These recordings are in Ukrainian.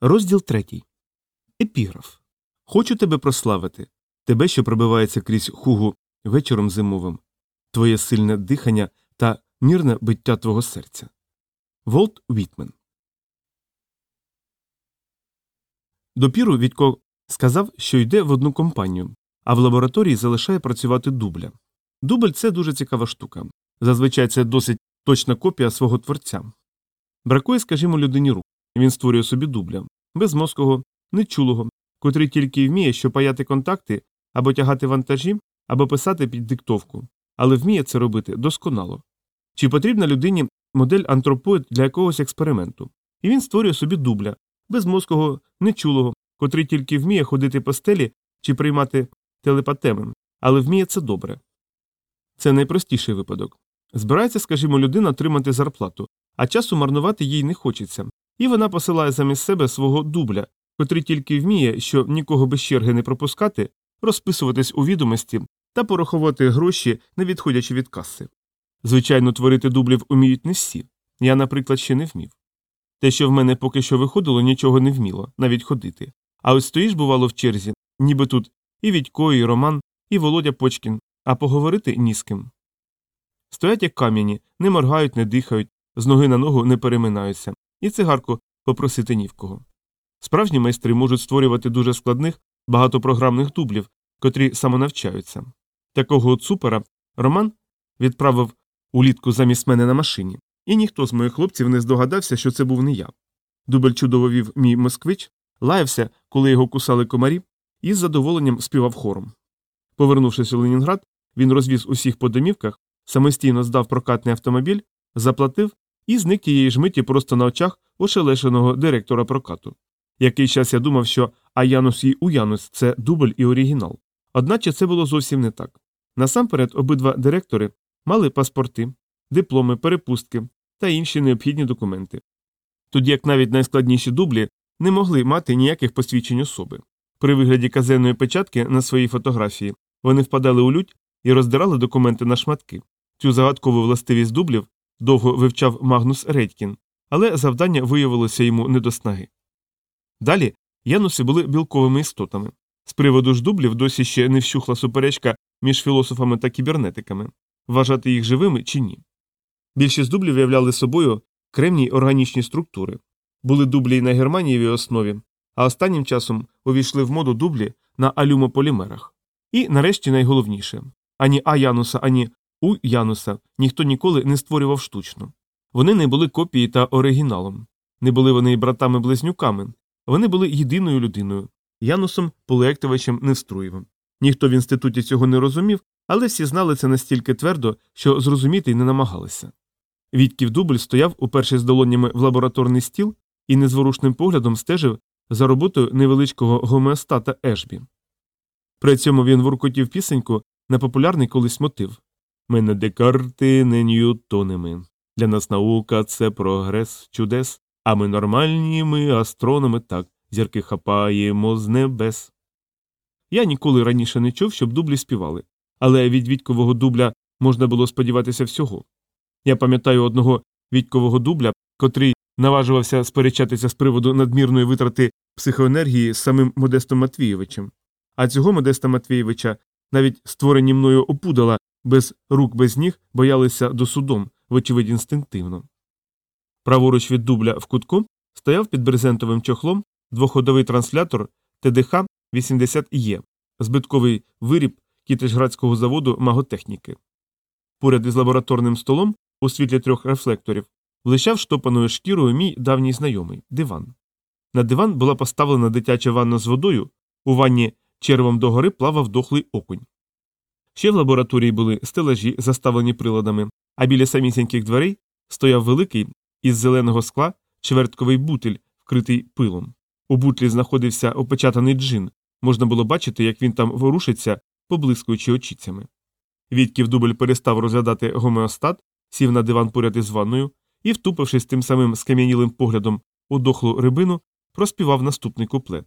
Розділ третій. Епіграф. Хочу тебе прославити. Тебе, що пробивається крізь хугу вечором зимовим, твоє сильне дихання та мірне биття твого серця. Волт Вітмен. Допіру Відько сказав, що йде в одну компанію, а в лабораторії залишає працювати дубля. Дубль це дуже цікава штука. Зазвичай це досить точна копія свого творця. Бракує, скажімо, людині рук. Він створює собі дубля безмозкого, нечулого, котрий тільки вміє, що паяти контакти або тягати вантажі, або писати під диктовку, але вміє це робити досконало. Чи потрібна людині модель антропоїд для якогось експерименту? І він створює собі дубля безмозкого, нечулого, котрий тільки вміє ходити по стелі чи приймати телепатеми, але вміє це добре. Це найпростіший випадок. Збирається, скажімо, людина отримати зарплату, а часу марнувати їй не хочеться, і вона посилає замість себе свого дубля, котрий тільки вміє, що нікого без черги не пропускати, розписуватись у відомості та порахувати гроші, не відходячи від каси. Звичайно, творити дублів уміють не всі. Я, наприклад, ще не вмів. Те, що в мене поки що виходило, нічого не вміло, навіть ходити. А ось стоїш, бувало, в черзі, ніби тут і Відько, і Роман, і Володя Почкін, а поговорити ні з ким. Стоять як кам'яні, не моргають, не дихають, з ноги на ногу не переминаються, і цигарку попросити ні в кого. Справжні майстри можуть створювати дуже складних багатопрограмних дублів, котрі самонавчаються. Такого от супера Роман відправив улітку замість мене на машині, і ніхто з моїх хлопців не здогадався, що це був не я. Дубль чудово вів мій москвич, лаявся, коли його кусали комарі, і з задоволенням співав хором. Повернувшись у Ленінград, він розвіз усіх по домівках, самостійно здав прокатний автомобіль, заплатив і зник тієї ж миті просто на очах ошелешеного директора прокату. Який час я думав, що Аянус і Уянус це дубль і оригінал. Одначе це було зовсім не так. Насамперед, обидва директори мали паспорти, дипломи, перепустки та інші необхідні документи. Тоді як навіть найскладніші дублі не могли мати ніяких посвідчень особи. При вигляді казенної печатки на своїй фотографії вони впадали у лють і роздирали документи на шматки. Цю загадкову властивість дублів довго вивчав Магнус Редькін, але завдання виявилося йому не до снаги. Далі януси були білковими істотами. З приводу ж дублів досі ще не вщухла суперечка між філософами та кібернетиками вважати їх живими чи ні. Більшість дублів являли собою кремні органічні структури, були дублі й на германієвій основі, а останнім часом увійшли в моду дублі на алюмополімерах. І, нарешті, найголовніше ані А Януса, ані У Януса ніхто ніколи не створював штучно. Вони не були копії та оригіналом, не були вони братами-близнюками, вони були єдиною людиною, Янусом Полуектовичем Невструєвим. Ніхто в інституті цього не розумів, але всі знали це настільки твердо, що зрозуміти й не намагалися. Відків дубль стояв, уперше з долонями в лабораторний стіл і незворушним поглядом стежив за роботою невеличкого гомеостата Ешбі. При цьому він воркотів пісеньку на популярний колись мотив Ми не декарти, не ньютоними. Для нас наука це прогрес чудес, а ми нормальні, ми астрономи так, зірки хапаємо з небес. Я ніколи раніше не чув, щоб дублі співали, але від відькового дубля можна було сподіватися всього. Я пам'ятаю одного відькового дубля, котрий наважувався сперечатися з приводу надмірної витрати психоенергії з самим Модестом Матвійовичем. А цього Модеста Матвійовича навіть створені мною опудала без рук без ніг боялися до судом, вочевидь інстинктивно. Праворуч від дубля в кутку стояв під брезентовим чохлом двоходовий транслятор ТДХ 80 є, збитковий виріб кітежградського заводу маготехніки. Поряд із лабораторним столом, у світлі трьох рефлекторів, блищав штопаною шкірою мій давній знайомий диван. На диван була поставлена дитяча ванна з водою, у ванні червом догори плавав дохлий окунь. Ще в лабораторії були стелажі, заставлені приладами, а біля самісіньких дверей стояв великий із зеленого скла чвертковий бутиль, вкритий пилом. У бутлі знаходився опечатаний джин, можна було бачити, як він там ворушиться, поблискуючи очіцями. Відків дубль перестав розглядати гомеостат, сів на диван поряд із ванною і, втупившись тим самим скам'янілим поглядом у дохлу рибину, проспівав наступний куплет.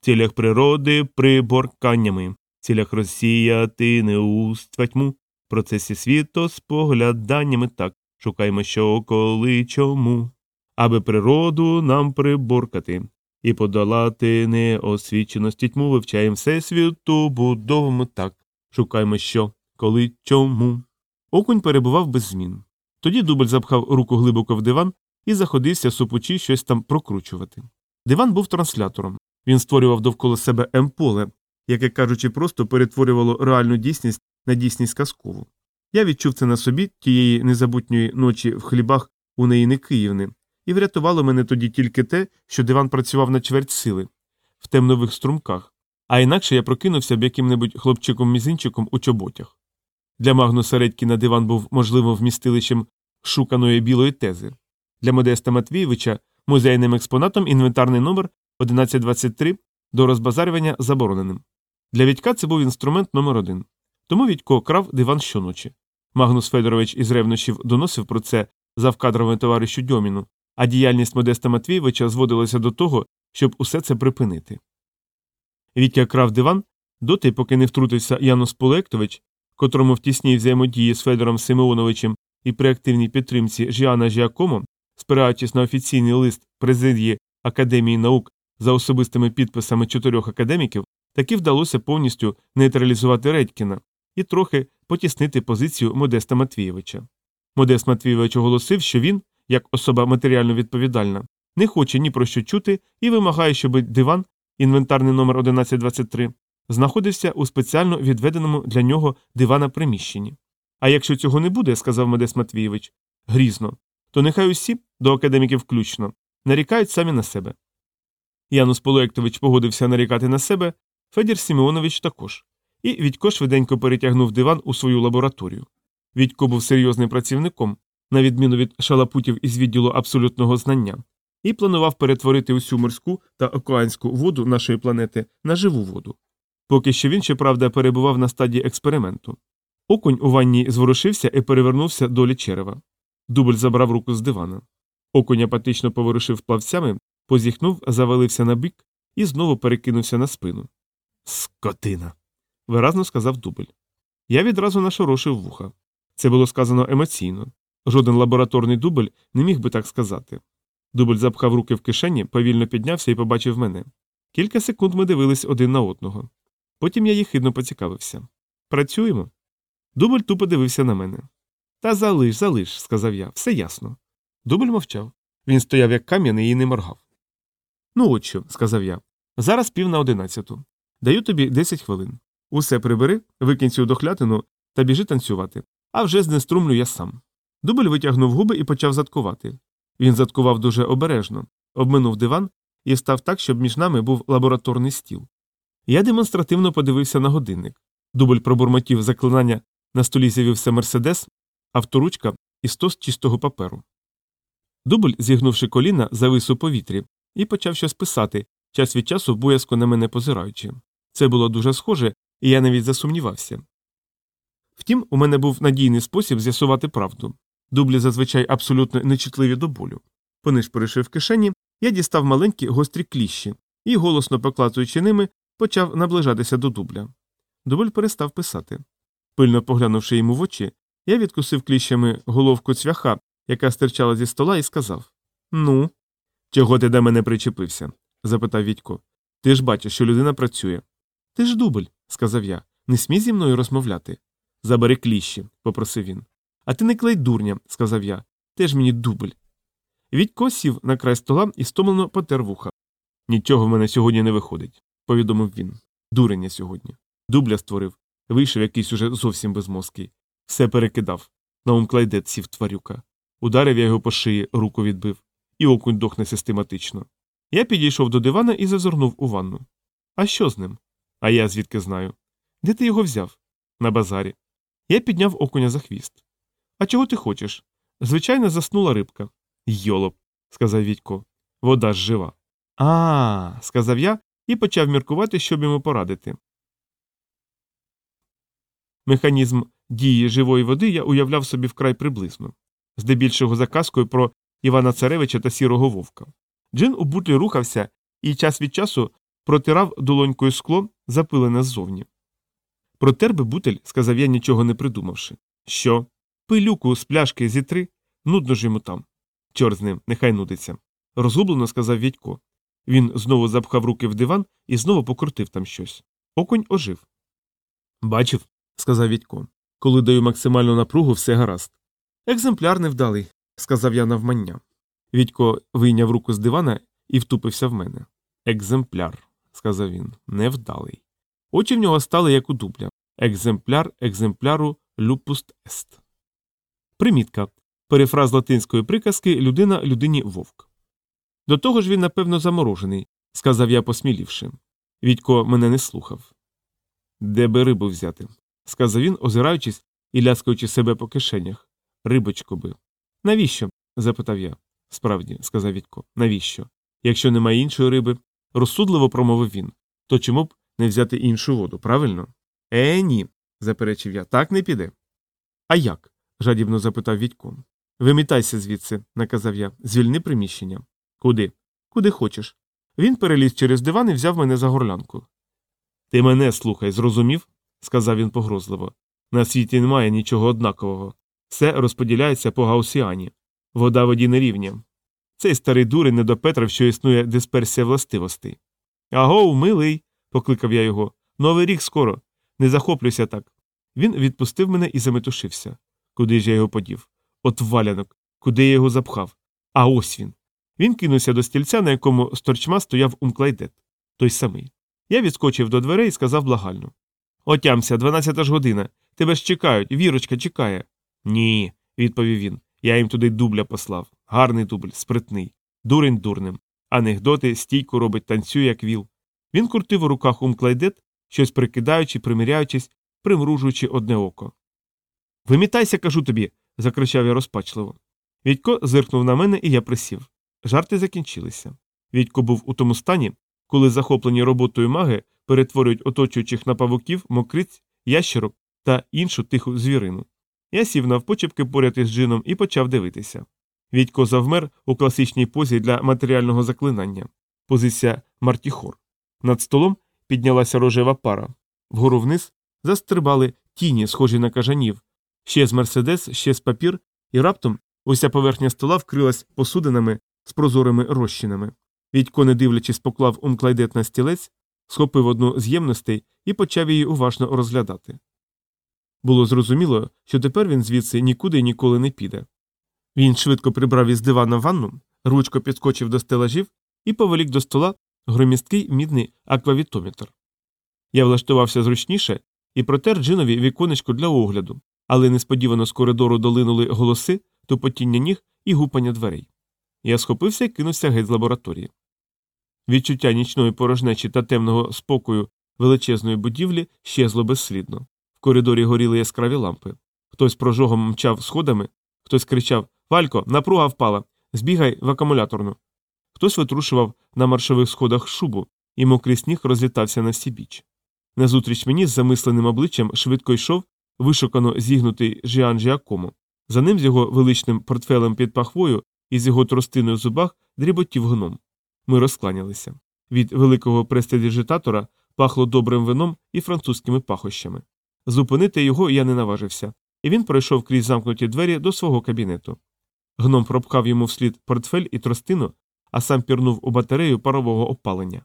Цілях природи приборканнями, цілях розсіяти неуства тьму, процесі світу спогляданнями так, шукаймо що, коли, чому. аби природу нам приборкати, і подолати неосвіченості тьму вивчаємо всесвіту, будовому так. Шукаємо що, коли, чому. Окунь перебував без змін. Тоді дубль запхав руку глибоко в диван і заходився супучи щось там прокручувати. Диван був транслятором. Він створював довкола себе емполе, яке, кажучи, просто перетворювало реальну дійсність на дійсність казкову. Я відчув це на собі тієї незабутньої ночі в хлібах у неї не Київни, і врятувало мене тоді тільки те, що диван працював на чверть сили, в темнових струмках, а інакше я прокинувся б яким-небудь хлопчиком-мізинчиком у чоботях. Для Магнуса Редькіна диван був можливо вмістилищем шуканої білої тези. Для Модеста Матвійовича музейним експонатом інвентарний номер 1123 до розбазарювання забороненим. Для Відька це був інструмент номер один. Тому Відько крав диван щоночі. Магнус Федорович із ревнощів доносив про це завкадровому товаришу Дьоміну, а діяльність Модеста Матвійовича зводилася до того, щоб усе це припинити. Вітя крав диван доти, поки не втрутився Янус Полектович, котрому в тісній взаємодії з Федором Симеоновичем і при активній підтримці Жіана Жіакомо, спираючись на офіційний лист президії Академії наук за особистими підписами чотирьох академіків, таки вдалося повністю нейтралізувати Редькіна і трохи потіснити позицію Модеста Матвійовича. Модест Матвійович оголосив, що він, як особа матеріально відповідальна, не хоче ні про що чути і вимагає, щоб диван, інвентарний номер 1123, знаходився у спеціально відведеному для нього дивана приміщенні. А якщо цього не буде, сказав Модест Матвійович, грізно, то нехай усі, до академіків включно, нарікають самі на себе. Янус Полуектович погодився нарікати на себе, Федір Сімеонович також, і Відько швиденько перетягнув диван у свою лабораторію. Відько був серйозним працівником, на відміну від шалапутів із відділу абсолютного знання, і планував перетворити усю морську та океанську воду нашої планети на живу воду. Поки що він, щоправда, перебував на стадії експерименту. Окунь у ванні зворушився і перевернувся долі черева. Дубль забрав руку з дивана. Окунь апатично поворушив плавцями, позіхнув, завалився на бік і знову перекинувся на спину. Скотина. виразно сказав дубль. Я відразу нашорошив вуха. Це було сказано емоційно. Жоден лабораторний дубль не міг би так сказати. Дубль запхав руки в кишені, повільно піднявся і побачив мене. Кілька секунд ми дивились один на одного. Потім я їхидно поцікавився. Працюємо. Дубль тупо дивився на мене. Та залиш, залиш, сказав я, все ясно. Дубль мовчав. Він стояв як кам'яний і не моргав. Ну, от що, сказав я. Зараз пів на одинадцяту. Даю тобі десять хвилин. Усе прибери, викинь цю дохлятину та біжи танцювати, а вже знеструмлю я сам. Дубль витягнув губи і почав заткувати. Він заткував дуже обережно, обминув диван і став так, щоб між нами був лабораторний стіл. Я демонстративно подивився на годинник. Дубль пробурмотів заклинання, на столі з'явився мерседес, авторучка і стос чистого паперу. Дубль, зігнувши коліна, завис у повітрі і почав щось писати, час від часу боязко на мене позираючи. Це було дуже схоже, і я навіть засумнівався. Втім, у мене був надійний спосіб з'ясувати правду. Дублі зазвичай абсолютно нечутливі до болю. Понишпоривши в кишені, я дістав маленькі гострі кліщі і, голосно поклацуючи ними, почав наближатися до дубля. Дубль перестав писати. Пильно поглянувши йому в очі, я відкусив кліщами головку цвяха, яка стирчала зі стола, і сказав Ну, чого ти до мене причепився? запитав Відько. Ти ж бачиш, що людина працює. Ти ж дубль, сказав я. Не смій зі мною розмовляти. Забери кліщі, попросив він. А ти не клей дурня, сказав я. Теж мені дубль. Відько сів на край стола і стомлено потер вуха. Нічого в мене сьогодні не виходить, повідомив він. Дурення сьогодні. Дубля створив. Вийшов якийсь уже зовсім безмозкий. Все перекидав. Наум клайдет сів тварюка. Ударив я його по шиї, руку відбив, і окунь дохне систематично. Я підійшов до дивана і зазирнув у ванну. А що з ним? А я звідки знаю. Де ти його взяв? На базарі. Я підняв окуня за хвіст. А чого ти хочеш? Звичайно, заснула рибка. Йолоп, сказав Відько. Вода ж жива. А, сказав я і почав міркувати, щоб йому порадити. Механізм дії живої води я уявляв собі вкрай приблизно, здебільшого за казкою про Івана Царевича та сірого вовка. Джин у бутлі рухався і час від часу протирав долонькою скло, запилене ззовні. Протер би бутель, сказав я, нічого не придумавши. Що? Пилюку з пляшки зітри, нудно ж йому там. Чор з ним, нехай нудиться. Розгублено сказав Відько. Він знову запхав руки в диван і знову покрутив там щось. Окунь ожив. Бачив, сказав Відько. Коли даю максимальну напругу, все гаразд. Екземпляр невдалий, сказав я навмання. Відько вийняв руку з дивана і втупився в мене. Екземпляр, сказав він, невдалий. Очі в нього стали як у дубля. Екземпляр екземпляру люпуст ест. Примітка. Перефраз латинської приказки людина людині вовк. До того ж він, напевно, заморожений, сказав я, посмілівши. Відько мене не слухав. Де би рибу взяти? сказав він, озираючись і ляскаючи себе по кишенях. Рибочку би. Навіщо? запитав я. Справді, сказав Відько, навіщо? Якщо немає іншої риби, розсудливо промовив він, то чому б не взяти іншу воду, правильно? Е, ні, заперечив я, так не піде. А як? жадібно запитав Відько. Вимітайся звідси, наказав я, звільни приміщення. Куди? Куди хочеш. Він переліз через диван і взяв мене за горлянку. Ти мене слухай, зрозумів? сказав він погрозливо. На світі немає нічого однакового. Все розподіляється по гаусіані. Вода воді не рівня. Цей старий дурень не допетрав, що існує дисперсія властивостей. Агоу, милий, покликав я його. Новий рік скоро. Не захоплюйся так. Він відпустив мене і заметушився. Куди ж я його подів? От валянок, куди я його запхав? А ось він. Він кинувся до стільця, на якому з торчма стояв умклайдет. Той самий. Я відскочив до дверей і сказав благально Отямся, дванадцята ж година. Тебе ж чекають, вірочка чекає. Ні, відповів він. Я їм туди дубля послав. Гарний дубль, спритний. Дурень дурним. Анекдоти, стійку робить, танцює, як віл. Він крутив у руках умклайдет, щось прикидаючи, приміряючись, примружуючи одне око. Вимітайся, кажу тобі. закричав я розпачливо. Відько зиркнув на мене, і я присів. Жарти закінчилися. Відько був у тому стані, коли захоплені роботою маги перетворюють оточуючих на павуків, мокриць, ящерок та іншу тиху звірину. Я сів навпочепки поряд із джином і почав дивитися. Відько завмер у класичній позі для матеріального заклинання позиція Мартіхор. Над столом піднялася рожева пара. Вгору вниз застрибали тіні, схожі на кажанів, ще з мерседес, ще з папір, і раптом уся поверхня стола вкрилась посудинами з прозорими розчинами. Відько, не дивлячись, поклав умклайдет на стілець, схопив одну з ємностей і почав її уважно розглядати. Було зрозуміло, що тепер він звідси нікуди і ніколи не піде. Він швидко прибрав із дивана ванну, ручко підскочив до стелажів і повелік до стола громісткий мідний аквавітометр. Я влаштувався зручніше і протер джинові віконечко для огляду, але несподівано з коридору долинули голоси, тупотіння ніг і гупання дверей. Я схопився і кинувся геть з лабораторії. Відчуття нічної порожнечі та темного спокою величезної будівлі щезло безслідно. В коридорі горіли яскраві лампи. Хтось прожогом мчав сходами, хтось кричав Валько, напруга впала, збігай в акумуляторну. Хтось витрушував на маршових сходах шубу, і мокрий сніг розлітався на всі біч. Назустріч мені з замисленим обличчям швидко йшов вишукано зігнутий Жіан Жіакомо. За ним з його величним портфелем під пахвою і з його тростиною в зубах дріботів гном. Ми розкланялися. Від великого престидіжитатора пахло добрим вином і французькими пахощами. Зупинити його я не наважився, і він пройшов крізь замкнуті двері до свого кабінету. Гном пропхав йому вслід портфель і тростину, а сам пірнув у батарею парового опалення.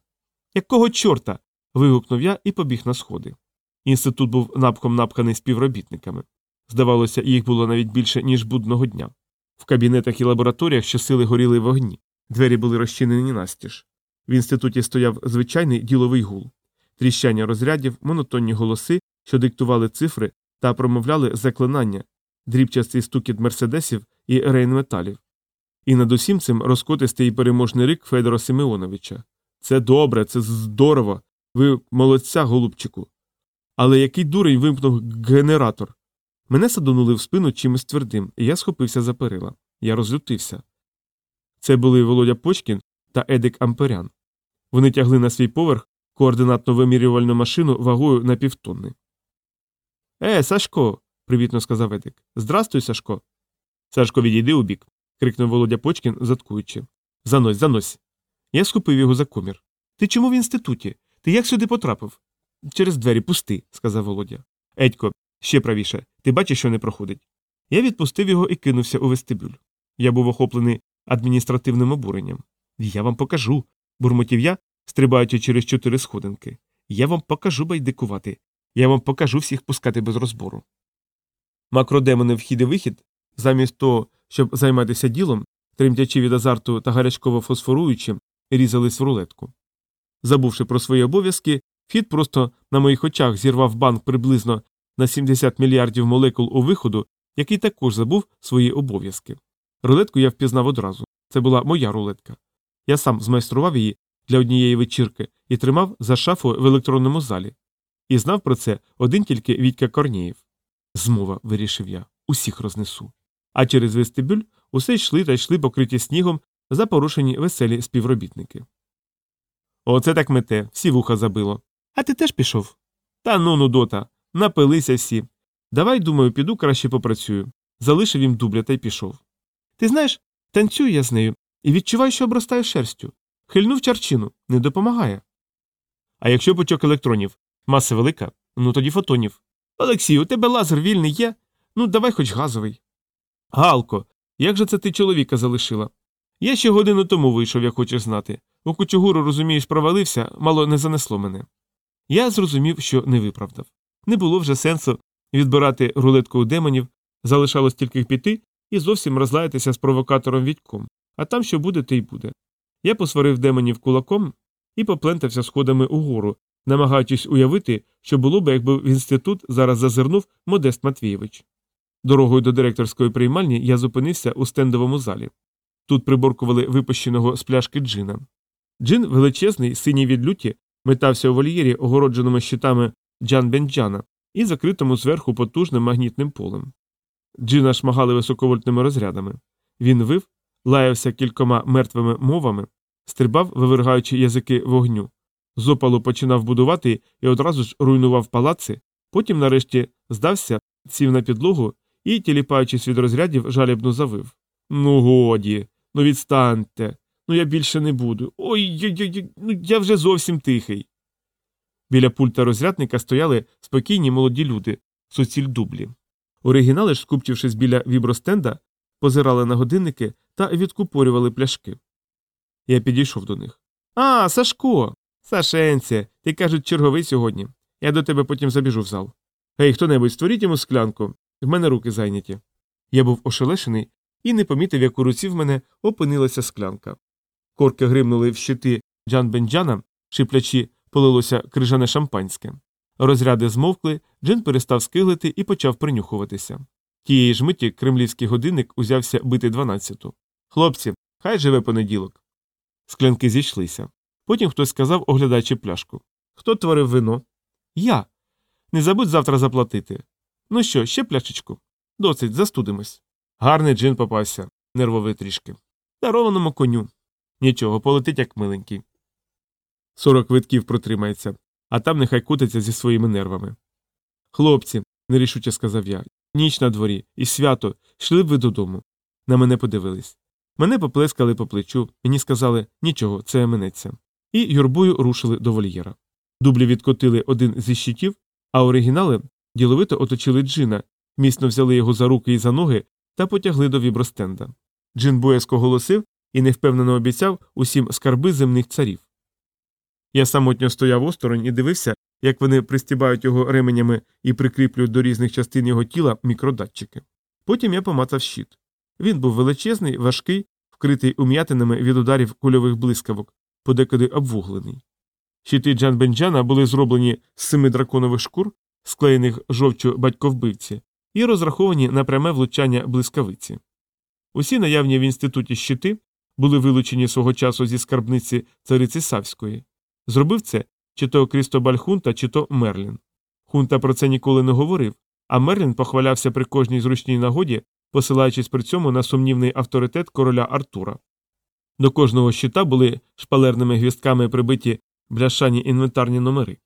Якого чорта? вигукнув я і побіг на сходи. Інститут був напхом напханий співробітниками. Здавалося, їх було навіть більше, ніж будного дня. В кабінетах і лабораторіях щосили горіли вогні, двері були розчинені настіж. В інституті стояв звичайний діловий гул, тріщання розрядів, монотонні голоси, що диктували цифри та промовляли заклинання, дрібчастий стукіт мерседесів і рейнметалів. І над усім цим розкотистий і переможний рик Федора Симеоновича. Це добре, це здорово. Ви молодця, голубчику. Але який дурень вимкнув генератор? Мене садонули в спину чимось твердим, і я схопився за перила. Я розлютився. Це були Володя Почкін та Едик Амперян. Вони тягли на свій поверх координатно вимірювальну машину вагою на півтонни. Е, Сашко. привітно сказав Едик. Здрастуй, Сашко. Сашко, відійди у бік. крикнув Володя Почкін, заткуючи. Занось, занось. Я схопив його за комір. Ти чому в інституті? Ти як сюди потрапив? Через двері пусти, сказав Володя. Едько, ще правіше, ти бачиш, що не проходить. Я відпустив його і кинувся у вестибюль. Я був охоплений адміністративним обуренням. Я вам покажу, бурмотів я, стрибаючи через чотири сходинки. Я вам покажу байдикувати. Я вам покажу всіх пускати без розбору. Макродемони вхід і вихід, замість того, щоб займатися ділом, тремтячи від азарту та гарячково фосфоруючи, різались в рулетку. Забувши про свої обов'язки, Фіт просто на моїх очах зірвав банк приблизно на 70 мільярдів молекул у виходу, який також забув свої обов'язки. Рулетку я впізнав одразу. Це була моя рулетка. Я сам змайстрував її для однієї вечірки і тримав за шафою в електронному залі. І знав про це один тільки Вітька Корнієв. Змова, вирішив я, усіх рознесу. А через вестибюль усе йшли та йшли покриті снігом за порушені веселі співробітники. Оце так мете, всі вуха забило. А ти теж пішов? Та ну нудота, напилися всі. Давай, думаю, піду краще попрацюю. Залишив їм дубля та й пішов. Ти знаєш, танцюю я з нею і відчуваю, що обростаю шерстю. Хильнув чарчину, не допомагає. А якщо пучок електронів, маса велика, ну тоді фотонів. Олексій, у тебе лазер вільний є? Ну, давай хоч газовий. Галко, як же це ти чоловіка залишила? Я ще годину тому вийшов, як хочеш знати. У кучугуру, розумієш, провалився, мало не занесло мене. Я зрозумів, що не виправдав. Не було вже сенсу відбирати рулетку у демонів, залишалось тільки піти і зовсім розлаятися з провокатором Відьком, а там що буде, те й буде. Я посварив демонів кулаком і поплентався сходами угору, намагаючись уявити, що було б, якби в інститут зараз зазирнув Модест Матвійович. Дорогою до директорської приймальні я зупинився у стендовому залі. Тут приборкували випущеного з пляшки джина. Джин величезний, синій від люті, метався у вольєрі, огородженому щитами Джан Бенджана і закритому зверху потужним магнітним полем. Джина шмагали високовольтними розрядами. Він вив, лаявся кількома мертвими мовами, стрибав, вивергаючи язики вогню. З опалу починав будувати і одразу ж руйнував палаци, потім, нарешті, здався, сів на підлогу і, тіліпаючись від розрядів, жалібно завив. Ну, годі, ну відстаньте. Ну я більше не буду. Ой, ой, ой, ну я вже зовсім тихий. Біля пульта розрядника стояли спокійні молоді люди, суціль дублі. Оригінали ж, скупчившись біля вібростенда, позирали на годинники та відкупорювали пляшки. Я підійшов до них. А, Сашко. Сашенце, ти кажуть, черговий сьогодні. Я до тебе потім забіжу в зал. Гей, хто небудь створіть йому склянку, в мене руки зайняті. Я був ошелешений і не помітив, як у руці в мене опинилася склянка. Корки гримнули в щити Джан Бенджана, шиплячи полилося крижане шампанське. Розряди змовкли, Джин перестав скиглити і почав принюхуватися. Тієї ж миті кремлівський годинник узявся бити дванадцяту. Хлопці, хай живе понеділок. Склянки зійшлися. Потім хтось сказав, оглядаючи пляшку. Хто творив вино? Я. Не забудь завтра заплатити. Ну що, ще пляшечку? Досить, застудимось. Гарний джин попався, нервовий трішки. Дарованому коню. Нічого, полетить, як миленький. Сорок витків протримається, а там нехай кутиться зі своїми нервами. Хлопці, нерішуче сказав я, ніч на дворі, і свято, йшли б ви додому. На мене подивились. Мене поплескали по плечу, мені сказали нічого, це минеться. І юрбою рушили до вольєра. Дублі відкотили один зі щитів, а оригінали діловито оточили джина, міцно взяли його за руки і за ноги та потягли до вібростенда. Джин боязко голосив і невпевнено обіцяв усім скарби земних царів. Я самотньо стояв осторонь і дивився, як вони пристібають його ременями і прикріплюють до різних частин його тіла мікродатчики. Потім я помацав щит. Він був величезний, важкий, вкритий ум'ятинами від ударів кульових блискавок, подекуди обвуглений. Щити Джан Бенджана були зроблені з семи драконових шкур, склеєних жовчу батьковбивці, і розраховані на пряме влучання блискавиці. Усі наявні в інституті щити були вилучені свого часу зі скарбниці цариці Савської. Зробив це чи то Крістобаль Хунта, чи то Мерлін. Хунта про це ніколи не говорив, а Мерлін похвалявся при кожній зручній нагоді, посилаючись при цьому на сумнівний авторитет короля Артура. До кожного щита були шпалерними гвістками прибиті бляшані інвентарні номери.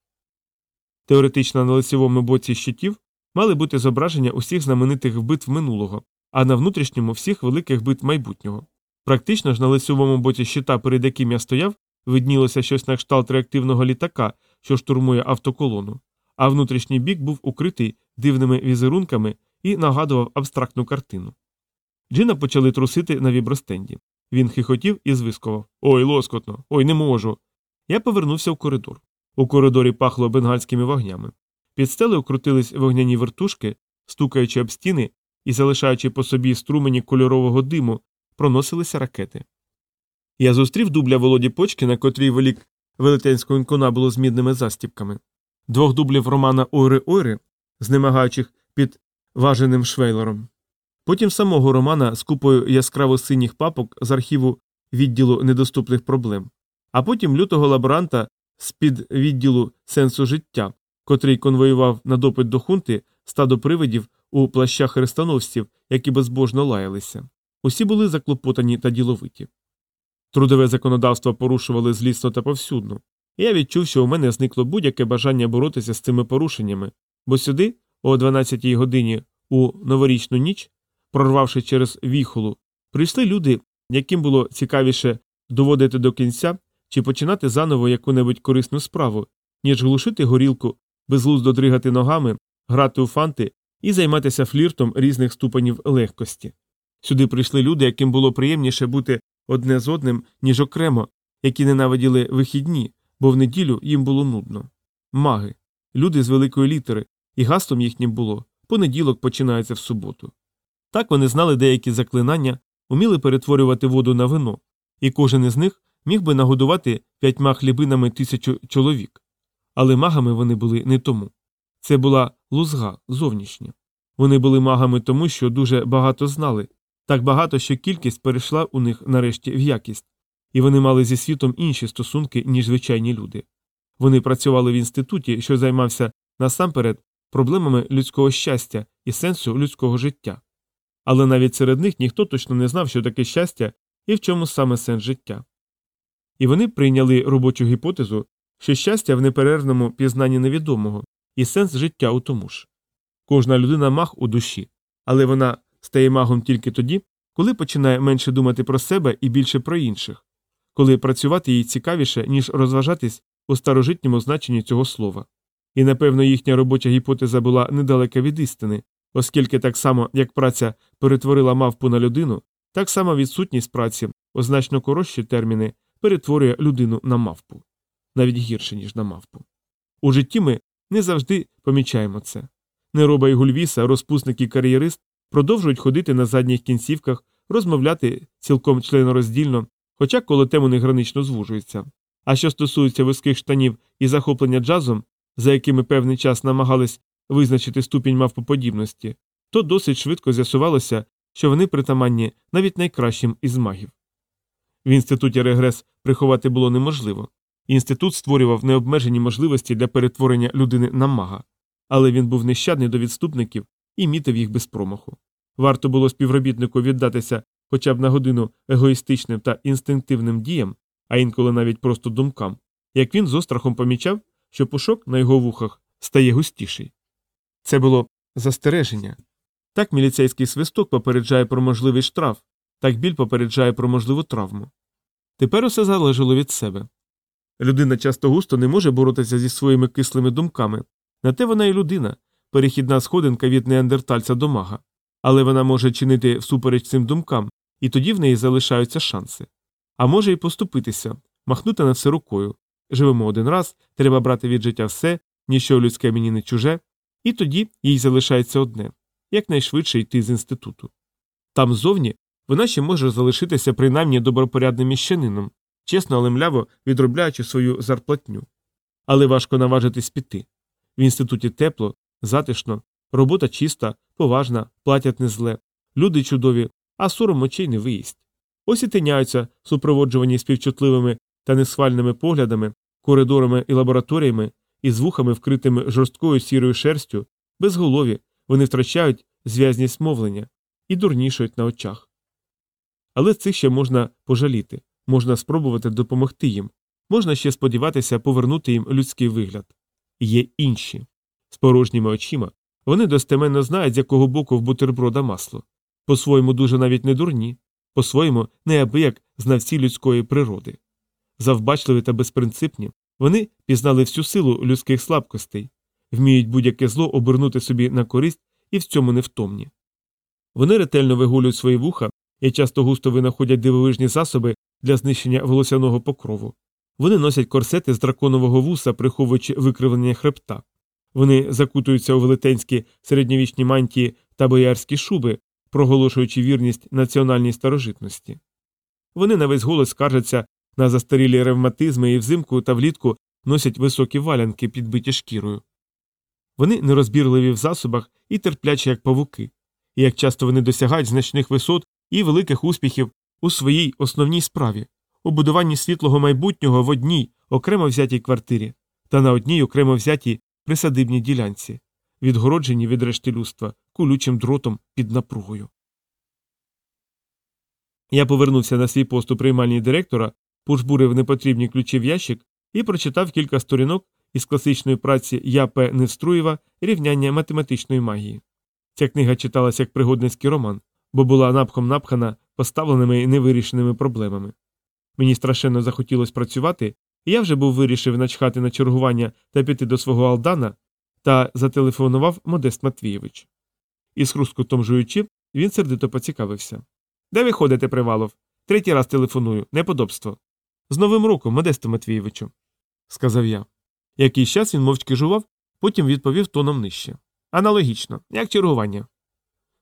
Теоретично на лицевому боці щитів мали бути зображення усіх знаменитих битв минулого, а на внутрішньому всіх великих битв майбутнього. Практично ж на лицевому боці щита, перед яким я стояв, виднілося щось на кшталт реактивного літака, що штурмує автоколону, а внутрішній бік був укритий дивними візерунками і нагадував абстрактну картину. Джина почали трусити на вібростенді. Він хихотів і звискував Ой, лоскотно, ой, не можу. Я повернувся в коридор. У коридорі пахло бенгальськими вогнями. Під стелею крутились вогняні вертушки, стукаючи об стіни і залишаючи по собі струмені кольорового диму, проносилися ракети. Я зустрів дубля Володі Почки, на котрій волік велетенського інконабулу з мідними застіпками, двох дублів Романа Ойри Ойри, знемагаючих під важеним швейлером. Потім самого Романа з купою яскраво синіх папок з архіву відділу недоступних проблем, а потім лютого лаборанта з під відділу сенсу життя, котрий конвоював на допит до хунти стадо привидів у плащах хрестоносців, які безбожно лаялися. Усі були заклопотані та діловиті. Трудове законодавство порушували злісно та повсюдно, я відчув, що у мене зникло будь-яке бажання боротися з цими порушеннями, бо сюди, о 12-й годині у новорічну ніч, прорвавши через віхолу, прийшли люди, яким було цікавіше доводити до кінця чи починати заново яку-небудь корисну справу, ніж глушити горілку, безглуздо дригати ногами, грати у фанти і займатися фліртом різних ступенів легкості. Сюди прийшли люди, яким було приємніше бути одне з одним, ніж окремо, які ненавиділи вихідні, бо в неділю їм було нудно. Маги, люди з великої літери, і гаслом їхнім було понеділок починається в суботу. Так вони знали деякі заклинання, уміли перетворювати воду на вино, і кожен із них міг би нагодувати п'ятьма хлібинами тисячу чоловік. Але магами вони були не тому. Це була лузга зовнішня. Вони були магами тому, що дуже багато знали, так багато, що кількість перейшла у них нарешті в якість, і вони мали зі світом інші стосунки, ніж звичайні люди. Вони працювали в інституті, що займався насамперед проблемами людського щастя і сенсу людського життя. Але навіть серед них ніхто точно не знав, що таке щастя і в чому саме сенс життя. І вони прийняли робочу гіпотезу, що щастя в неперервному пізнанні невідомого і сенс життя у тому ж. Кожна людина маг у душі, але вона стає магом тільки тоді, коли починає менше думати про себе і більше про інших, коли працювати їй цікавіше, ніж розважатись у старожитньому значенні цього слова. І напевно їхня робоча гіпотеза була недалека від істини, оскільки так само, як праця перетворила мавпу на людину, так само відсутність праці, у значно коротші терміни, перетворює людину на мавпу, навіть гірше, ніж на мавпу. У житті ми не завжди помічаємо це. Нероба і Гульвіса, розпусник і кар'єрист, продовжують ходити на задніх кінцівках, розмовляти цілком членороздільно, хоча коло тему не гранично звужується. А що стосується вузьких штанів і захоплення джазом, за якими певний час намагались визначити ступінь мавпоподібності, то досить швидко з'ясувалося, що вони притаманні навіть найкращим із магів. В інституті регрес приховати було неможливо. Інститут створював необмежені можливості для перетворення людини на мага, але він був нещадний до відступників і мітив їх без промаху. Варто було співробітнику віддатися хоча б на годину егоїстичним та інстинктивним діям, а інколи навіть просто думкам, як він з острахом помічав, що пушок на його вухах стає густіший. Це було застереження. Так міліцейський свисток попереджає про можливий штраф, так біль попереджає про можливу травму. Тепер усе залежало від себе. Людина часто густо не може боротися зі своїми кислими думками, на те вона і людина, перехідна сходинка від неандертальця до мага, але вона може чинити всупереч цим думкам, і тоді в неї залишаються шанси. А може й поступитися, махнути на все рукою. Живемо один раз, треба брати від життя все, ніщо людське мені не чуже, і тоді їй залишається одне якнайшвидше йти з інституту. Там ззовні вона ще може залишитися принаймні добропорядним міщанином, чесно, але мляво відробляючи свою зарплатню. Але важко наважитись піти. В інституті тепло, затишно, робота чиста, поважна, платять не зле, люди чудові, а сором очей не виїсть. Ось і тиняються, супроводжувані співчутливими та несхвальними поглядами, коридорами і лабораторіями, із вухами, вкритими жорсткою сірою шерстю, безголові, вони втрачають зв'язність мовлення і дурнішають на очах. Але цих ще можна пожаліти, можна спробувати допомогти їм, можна ще сподіватися повернути їм людський вигляд. Є інші. З порожніми очима вони достеменно знають, з якого боку в бутерброда масло. По-своєму дуже навіть не дурні, по-своєму неабияк знавці людської природи. Завбачливі та безпринципні, вони пізнали всю силу людських слабкостей, вміють будь-яке зло обернути собі на користь і в цьому невтомні. Вони ретельно вигулюють свої вуха і часто густо винаходять дивовижні засоби для знищення волосяного покрову. Вони носять корсети з драконового вуса, приховуючи викривлення хребта. Вони закутуються у велетенські середньовічні мантії та боярські шуби, проголошуючи вірність національній старожитності. Вони на весь голос скаржаться на застарілі ревматизми і взимку та влітку носять високі валянки, підбиті шкірою. Вони нерозбірливі в засобах і терплячі, як павуки, і як часто вони досягають значних висот і великих успіхів у своїй основній справі, у будуванні світлого майбутнього в одній окремо взятій квартирі та на одній окремо взятій присадибній ділянці, відгороджені від решти людства колючим дротом під напругою. Я повернувся на свій пост у приймальні директора, пожбурив непотрібні ключі в ящик і прочитав кілька сторінок із класичної праці Я П. Невструєва рівняння математичної магії. Ця книга читалася як пригодницький роман, бо була напхом напхана поставленими і невирішеними проблемами. Мені страшенно захотілося працювати, і я вже був вирішив начхати на чергування та піти до свого Алдана та зателефонував Модест Матвійович. Із хрусткотом жуючи, він сердито поцікавився. Де ви ходите, Привалов? Третій раз телефоную, неподобство. З Новим роком, Модесте Матвійовичу, сказав я. Якийсь час він мовчки жував, потім відповів тоном нижче. Аналогічно, як чергування.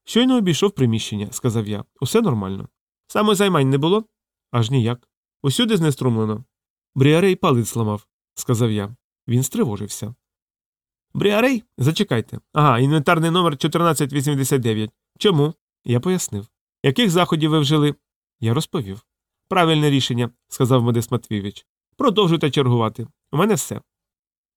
Щойно обійшов приміщення, сказав я. Усе нормально. Самозаймань не було? Аж ніяк. Усюди знеструмлено. Бріарей палець зламав, сказав я. Він стривожився. Бріарей? Зачекайте. Ага, інвентарний номер 1489. Чому? Я пояснив. Яких заходів ви вжили? Я розповів. Правильне рішення, сказав Модест Матвійович. Продовжуйте чергувати. У мене все.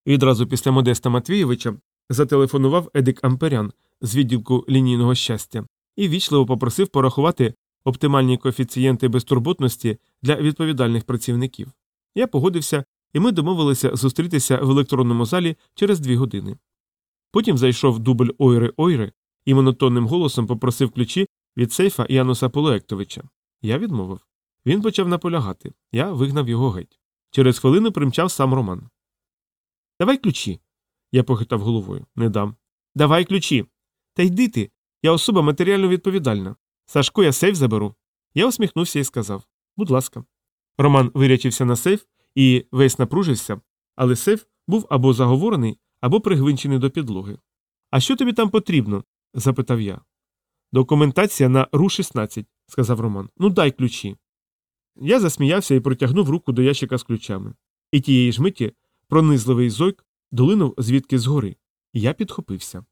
Відразу після Модеста Матвійовича зателефонував Едик Амперян з відділку лінійного щастя і вічливо попросив порахувати оптимальні коефіцієнти безтурботності для відповідальних працівників. Я погодився, і ми домовилися зустрітися в електронному залі через дві години. Потім зайшов дубль Ойри Ойри і монотонним голосом попросив ключі від сейфа Януса Полуектовича. Я відмовив. Він почав наполягати. Я вигнав його геть. Через хвилину примчав сам Роман. Давай ключі. Я похитав головою. Не дам. Давай ключі. Та йди ти. Я особа матеріально відповідальна. Сашко, я сейф заберу. Я усміхнувся і сказав Будь ласка. Роман вирячився на сейф і весь напружився, але сейф був або заговорений, або пригвинчений до підлоги. А що тобі там потрібно? запитав я. Документація на ру 16 сказав Роман. Ну дай ключі. Я засміявся і протягнув руку до ящика з ключами. І тієї ж миті пронизливий зойк долинув звідки згори. Я підхопився.